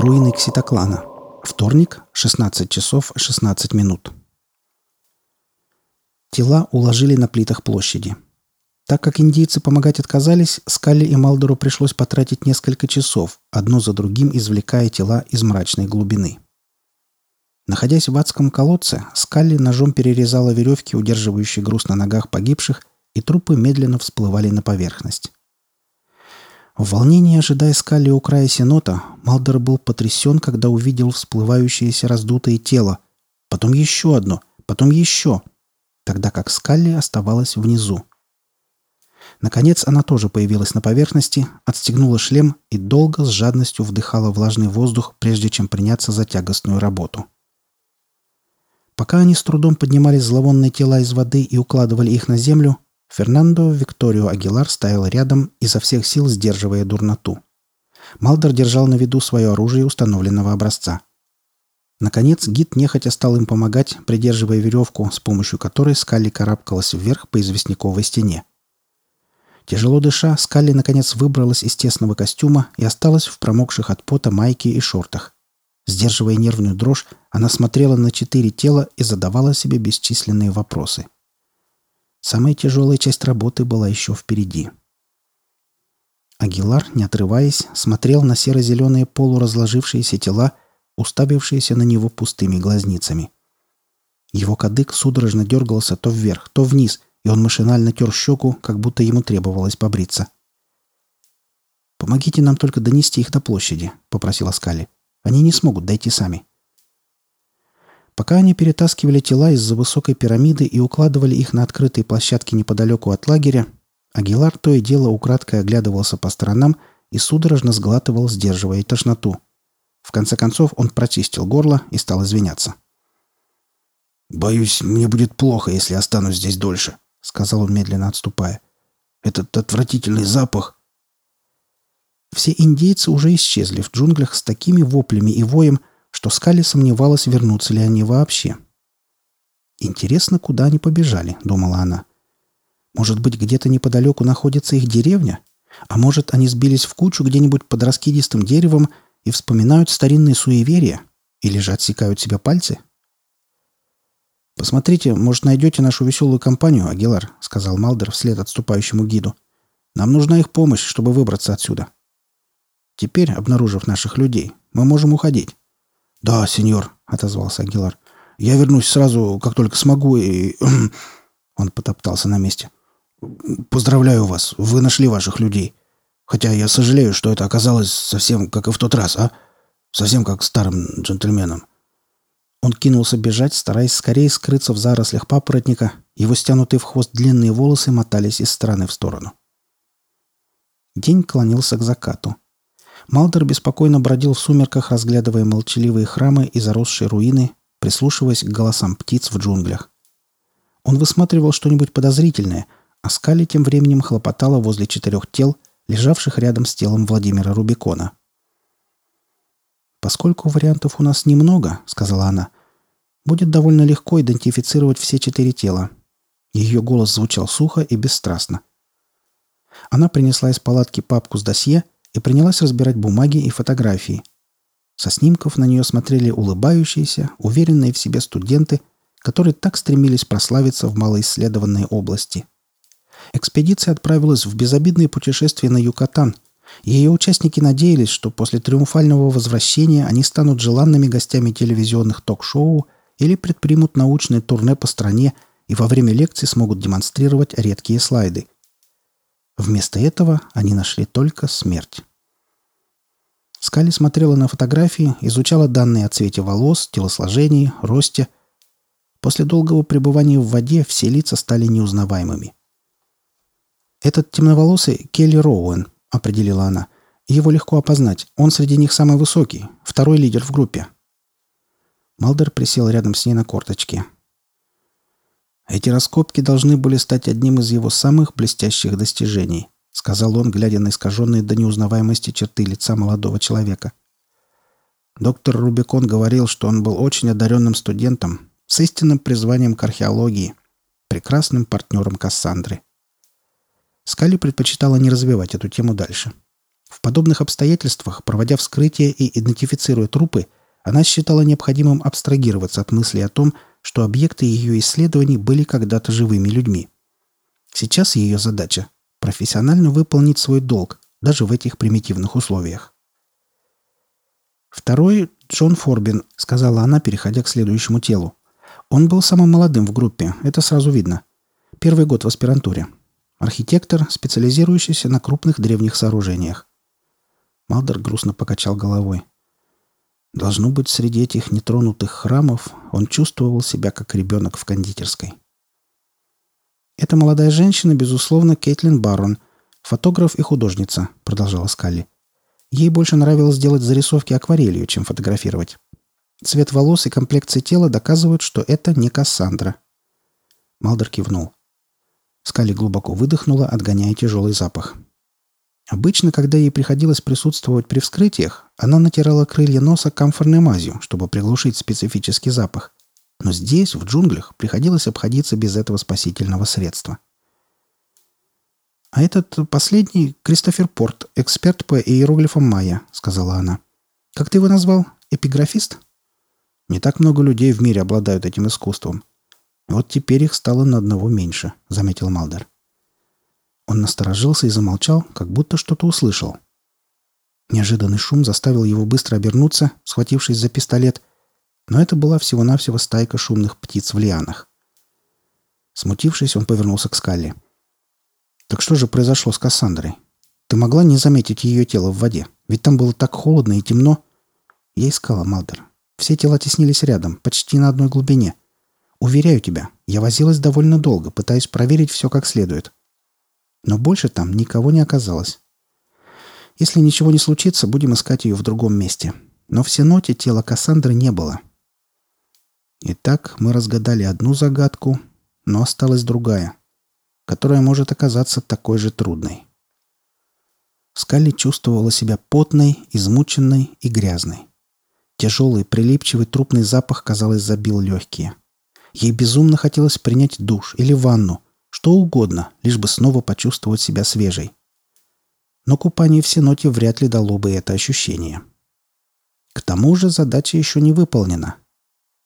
Руины Кситоклана. Вторник, 16 часов 16 минут. Тела уложили на плитах площади. Так как индейцы помогать отказались, Скалли и Малдору пришлось потратить несколько часов, одно за другим извлекая тела из мрачной глубины. Находясь в адском колодце, Скалли ножом перерезала веревки, удерживающие груз на ногах погибших, и трупы медленно всплывали на поверхность. В волнении, ожидая Скалли у края сенота, Малдер был потрясен, когда увидел всплывающееся раздутое тело, потом еще одно, потом еще, тогда как Скалли оставалась внизу. Наконец она тоже появилась на поверхности, отстегнула шлем и долго с жадностью вдыхала влажный воздух, прежде чем приняться за тягостную работу. Пока они с трудом поднимали зловонные тела из воды и укладывали их на землю, Фернандо Викторио Агилар стоял рядом, изо всех сил сдерживая дурноту. Малдер держал на виду свое оружие установленного образца. Наконец, гид нехотя стал им помогать, придерживая веревку, с помощью которой Скалли карабкалась вверх по известняковой стене. Тяжело дыша, Скалли наконец выбралась из тесного костюма и осталась в промокших от пота майке и шортах. Сдерживая нервную дрожь, она смотрела на четыре тела и задавала себе бесчисленные вопросы. Самая тяжелая часть работы была еще впереди. Агилар, не отрываясь, смотрел на серо-зеленые полуразложившиеся тела, уставившиеся на него пустыми глазницами. Его кадык судорожно дергался то вверх, то вниз — и он машинально тер щеку, как будто ему требовалось побриться. «Помогите нам только донести их до площади», — попросила Скали. «Они не смогут дойти сами». Пока они перетаскивали тела из-за высокой пирамиды и укладывали их на открытой площадке неподалеку от лагеря, Агилар то и дело украдкой оглядывался по сторонам и судорожно сглатывал, сдерживая тошноту. В конце концов он прочистил горло и стал извиняться. «Боюсь, мне будет плохо, если останусь здесь дольше», — сказал он, медленно отступая. «Этот отвратительный запах!» Все индейцы уже исчезли в джунглях с такими воплями и воем, что Скали сомневалась, вернутся ли они вообще. «Интересно, куда они побежали?» — думала она. «Может быть, где-то неподалеку находится их деревня? А может, они сбились в кучу где-нибудь под раскидистым деревом и вспоминают старинные суеверия? Или же отсекают себе пальцы?» «Посмотрите, может, найдете нашу веселую компанию, Агилар», — сказал Малдер вслед отступающему гиду. «Нам нужна их помощь, чтобы выбраться отсюда». «Теперь, обнаружив наших людей, мы можем уходить». «Да, сеньор», — отозвался Агилар. «Я вернусь сразу, как только смогу, и...» Он потоптался на месте. «Поздравляю вас, вы нашли ваших людей. Хотя я сожалею, что это оказалось совсем как и в тот раз, а? Совсем как старым джентльменом. Он кинулся бежать, стараясь скорее скрыться в зарослях папоротника. Его стянутые в хвост длинные волосы мотались из стороны в сторону. День клонился к закату. Малдер беспокойно бродил в сумерках, разглядывая молчаливые храмы и заросшие руины, прислушиваясь к голосам птиц в джунглях. Он высматривал что-нибудь подозрительное, а Скали тем временем хлопотала возле четырех тел, лежавших рядом с телом Владимира Рубикона. «Поскольку вариантов у нас немного», — сказала она, — «будет довольно легко идентифицировать все четыре тела». Ее голос звучал сухо и бесстрастно. Она принесла из палатки папку с досье и принялась разбирать бумаги и фотографии. Со снимков на нее смотрели улыбающиеся, уверенные в себе студенты, которые так стремились прославиться в малоисследованной области. Экспедиция отправилась в безобидное путешествие на Юкатан — ее участники надеялись, что после триумфального возвращения они станут желанными гостями телевизионных ток-шоу или предпримут научное турне по стране и во время лекций смогут демонстрировать редкие слайды. Вместо этого они нашли только смерть. Скали смотрела на фотографии, изучала данные о цвете волос, телосложении, росте. После долгого пребывания в воде все лица стали неузнаваемыми. Этот темноволосый Келли Роуэн, — определила она. «Его легко опознать. Он среди них самый высокий, второй лидер в группе». Малдер присел рядом с ней на корточке. «Эти раскопки должны были стать одним из его самых блестящих достижений», — сказал он, глядя на искаженные до неузнаваемости черты лица молодого человека. Доктор Рубикон говорил, что он был очень одаренным студентом, с истинным призванием к археологии, прекрасным партнером Кассандры. Скали предпочитала не развивать эту тему дальше. В подобных обстоятельствах, проводя вскрытие и идентифицируя трупы, она считала необходимым абстрагироваться от мысли о том, что объекты ее исследований были когда-то живыми людьми. Сейчас ее задача – профессионально выполнить свой долг, даже в этих примитивных условиях. «Второй – Джон Форбин», – сказала она, переходя к следующему телу. «Он был самым молодым в группе, это сразу видно. Первый год в аспирантуре. Архитектор, специализирующийся на крупных древних сооружениях. Малдер грустно покачал головой. Должно быть, среди этих нетронутых храмов он чувствовал себя как ребенок в кондитерской. «Эта молодая женщина, безусловно, Кейтлин Баррон, фотограф и художница», — продолжала Скалли. Ей больше нравилось делать зарисовки акварелью, чем фотографировать. Цвет волос и комплекция тела доказывают, что это не Кассандра. Малдер кивнул. Скали глубоко выдохнула, отгоняя тяжелый запах. Обычно, когда ей приходилось присутствовать при вскрытиях, она натирала крылья носа камфорной мазью, чтобы приглушить специфический запах. Но здесь, в джунглях, приходилось обходиться без этого спасительного средства. «А этот последний — Кристофер Порт, эксперт по иероглифам майя», — сказала она. «Как ты его назвал? Эпиграфист?» «Не так много людей в мире обладают этим искусством. Вот теперь их стало на одного меньше», — заметил Малдер. Он насторожился и замолчал, как будто что-то услышал. Неожиданный шум заставил его быстро обернуться, схватившись за пистолет, но это была всего-навсего стайка шумных птиц в лианах. Смутившись, он повернулся к Скалли. «Так что же произошло с Кассандрой? Ты могла не заметить ее тело в воде? Ведь там было так холодно и темно». Я искала Малдер. Все тела теснились рядом, почти на одной глубине. Уверяю тебя, я возилась довольно долго, пытаясь проверить все как следует. Но больше там никого не оказалось. Если ничего не случится, будем искать ее в другом месте. Но в Сеноте тела Кассандры не было. Итак, мы разгадали одну загадку, но осталась другая, которая может оказаться такой же трудной. Скалли чувствовала себя потной, измученной и грязной. Тяжелый, прилипчивый трупный запах, казалось, забил легкие. Ей безумно хотелось принять душ или ванну – что угодно, лишь бы снова почувствовать себя свежей. Но купание в сеноте вряд ли дало бы это ощущение. К тому же задача еще не выполнена.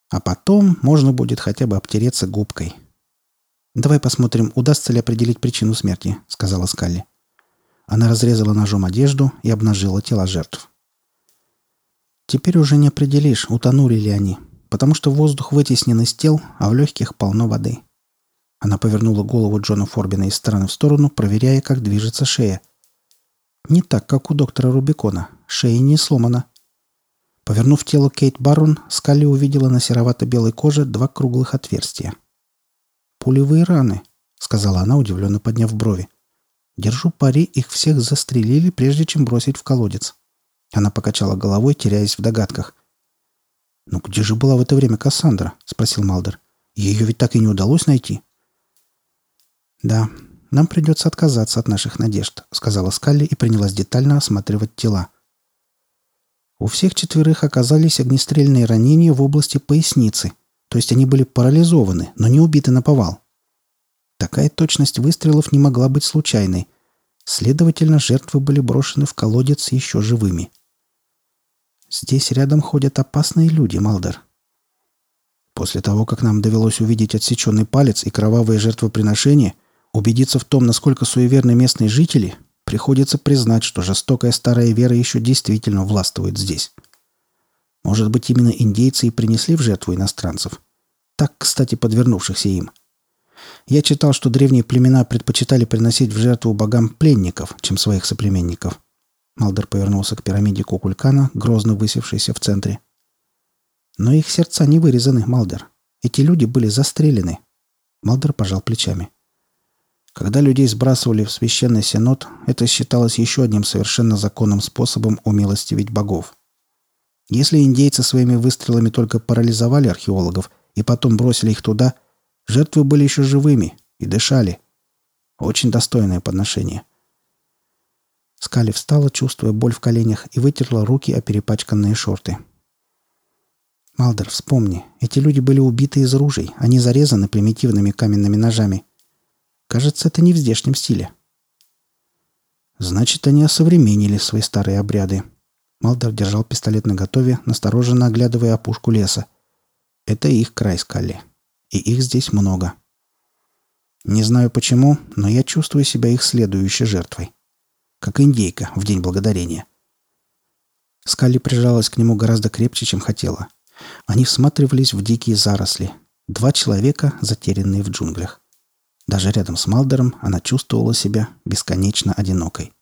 А потом можно будет хотя бы обтереться губкой. «Давай посмотрим, удастся ли определить причину смерти», — сказала Скалли. Она разрезала ножом одежду и обнажила тела жертв. «Теперь уже не определишь, утонули ли они, потому что воздух вытеснен из тел, а в легких полно воды. Она повернула голову Джона Форбина из стороны в сторону, проверяя, как движется шея. Не так, как у доктора Рубикона. Шея не сломана. Повернув тело Кейт Баррон, Скалли увидела на серовато-белой коже два круглых отверстия. «Пулевые раны», — сказала она, удивленно подняв брови. «Держу пари, их всех застрелили, прежде чем бросить в колодец». Она покачала головой, теряясь в догадках. «Ну где же была в это время Кассандра?» — спросил Малдер. «Ее ведь так и не удалось найти». «Да, нам придется отказаться от наших надежд», — сказала Скалли и принялась детально осматривать тела. У всех четверых оказались огнестрельные ранения в области поясницы, то есть они были парализованы, но не убиты на повал. Такая точность выстрелов не могла быть случайной. Следовательно, жертвы были брошены в колодец еще живыми. Здесь рядом ходят опасные люди, Малдер. После того, как нам довелось увидеть отсеченный палец и кровавые жертвоприношения, Убедиться в том, насколько суеверны местные жители, приходится признать, что жестокая старая вера еще действительно властвует здесь. Может быть, именно индейцы и принесли в жертву иностранцев, так, кстати, подвернувшихся им. Я читал, что древние племена предпочитали приносить в жертву богам пленников, чем своих соплеменников. Малдер повернулся к пирамиде Кукулькана, грозно высевшейся в центре. Но их сердца не вырезаны, Малдер. Эти люди были застрелены. Малдер пожал плечами. Когда людей сбрасывали в священный синод, это считалось еще одним совершенно законным способом умилостивить богов. Если индейцы своими выстрелами только парализовали археологов и потом бросили их туда, жертвы были еще живыми и дышали. Очень достойное подношение. Скали встала, чувствуя боль в коленях, и вытерла руки о перепачканные шорты. «Малдер, вспомни, эти люди были убиты из ружей, они зарезаны примитивными каменными ножами. Кажется, это не в здешнем стиле. Значит, они осовременили свои старые обряды. Малдер держал пистолет наготове, настороженно оглядывая опушку леса. Это их край скали. И их здесь много. Не знаю почему, но я чувствую себя их следующей жертвой. Как индейка в День Благодарения. Скали прижалась к нему гораздо крепче, чем хотела. Они всматривались в дикие заросли. Два человека, затерянные в джунглях. Даже рядом с Малдером она чувствовала себя бесконечно одинокой.